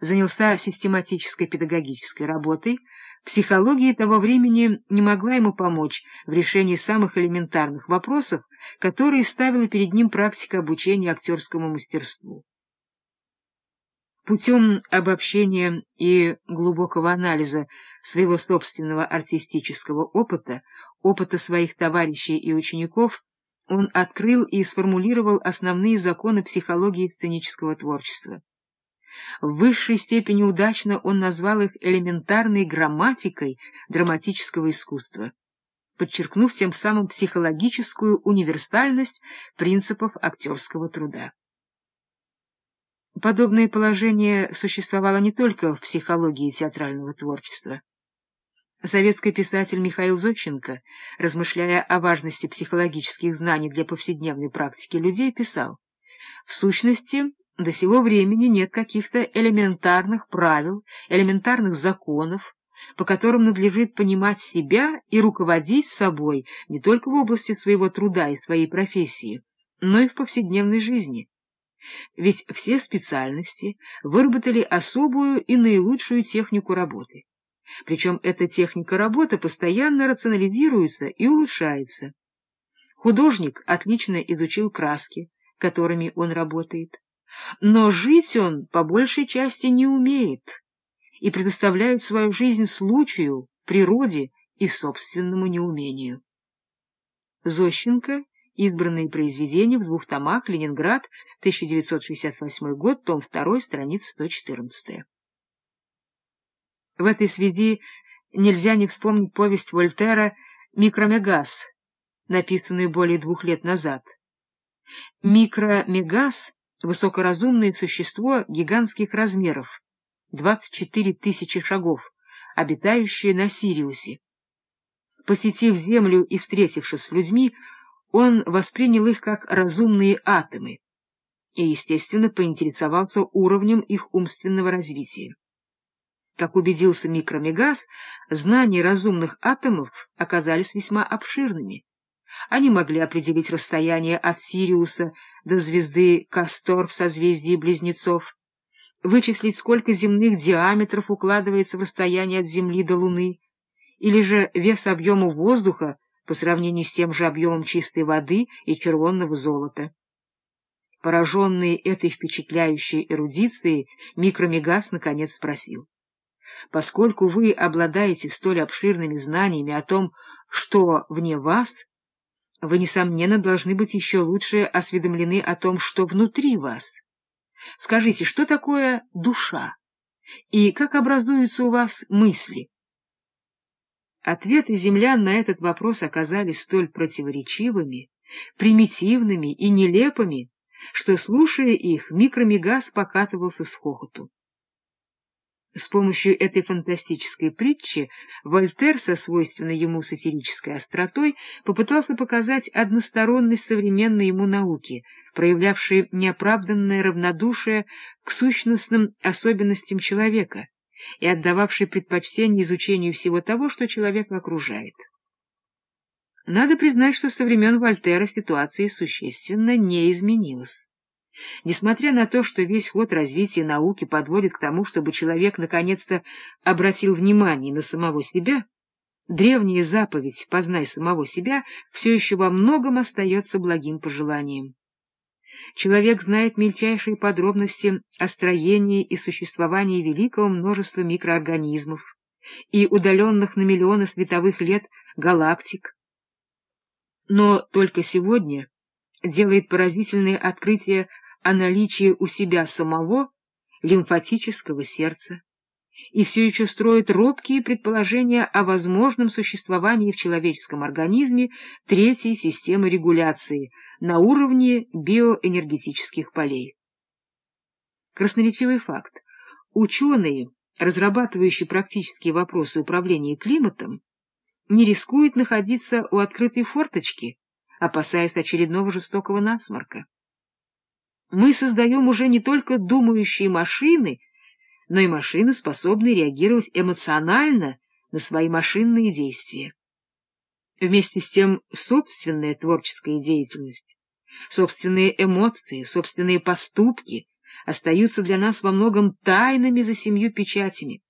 занялся систематической педагогической работой, психология того времени не могла ему помочь в решении самых элементарных вопросов, которые ставила перед ним практика обучения актерскому мастерству. Путем обобщения и глубокого анализа своего собственного артистического опыта, опыта своих товарищей и учеников, он открыл и сформулировал основные законы психологии сценического творчества. В высшей степени удачно он назвал их элементарной грамматикой драматического искусства, подчеркнув тем самым психологическую универсальность принципов актерского труда. Подобное положение существовало не только в психологии театрального творчества. Советский писатель Михаил Зощенко, размышляя о важности психологических знаний для повседневной практики людей, писал, «В сущности, до сего времени нет каких-то элементарных правил, элементарных законов, по которым надлежит понимать себя и руководить собой не только в области своего труда и своей профессии, но и в повседневной жизни. Ведь все специальности выработали особую и наилучшую технику работы. Причем эта техника работы постоянно рационализируется и улучшается. Художник отлично изучил краски, которыми он работает. Но жить он по большей части не умеет и предоставляет свою жизнь случаю, природе и собственному неумению. Зощенко. Избранные произведения в двух томах. Ленинград. 1968 год. Том 2. Страница 114. В этой связи нельзя не вспомнить повесть Вольтера «Микромегас», написанную более двух лет назад. Микромегас — высокоразумное существо гигантских размеров, 24 тысячи шагов, обитающее на Сириусе. Посетив Землю и встретившись с людьми, он воспринял их как разумные атомы и, естественно, поинтересовался уровнем их умственного развития. Как убедился микромегаз, знания разумных атомов оказались весьма обширными. Они могли определить расстояние от Сириуса до звезды Кастор в созвездии Близнецов, вычислить, сколько земных диаметров укладывается в расстояние от Земли до Луны, или же вес объема воздуха по сравнению с тем же объемом чистой воды и червонного золота. Пораженный этой впечатляющей эрудицией, микромегаз наконец спросил поскольку вы обладаете столь обширными знаниями о том, что вне вас, вы, несомненно, должны быть еще лучше осведомлены о том, что внутри вас. Скажите, что такое душа? И как образуются у вас мысли? Ответы землян на этот вопрос оказались столь противоречивыми, примитивными и нелепыми, что, слушая их, микромегаз покатывался с хохоту. С помощью этой фантастической притчи Вольтер со свойственной ему сатирической остротой попытался показать односторонность современной ему науки, проявлявшей неоправданное равнодушие к сущностным особенностям человека и отдававшей предпочтение изучению всего того, что человека окружает. Надо признать, что со времен Вольтера ситуация существенно не изменилась. Несмотря на то, что весь ход развития науки подводит к тому, чтобы человек наконец-то обратил внимание на самого себя, древняя заповедь «познай самого себя» все еще во многом остается благим пожеланием. Человек знает мельчайшие подробности о строении и существовании великого множества микроорганизмов и удаленных на миллионы световых лет галактик. Но только сегодня делает поразительные открытия о наличии у себя самого лимфатического сердца и все еще строит робкие предположения о возможном существовании в человеческом организме третьей системы регуляции на уровне биоэнергетических полей. Красноречивый факт. Ученые, разрабатывающие практические вопросы управления климатом, не рискуют находиться у открытой форточки, опасаясь очередного жестокого насморка. Мы создаем уже не только думающие машины, но и машины, способные реагировать эмоционально на свои машинные действия. Вместе с тем собственная творческая деятельность, собственные эмоции, собственные поступки остаются для нас во многом тайнами за семью печатями.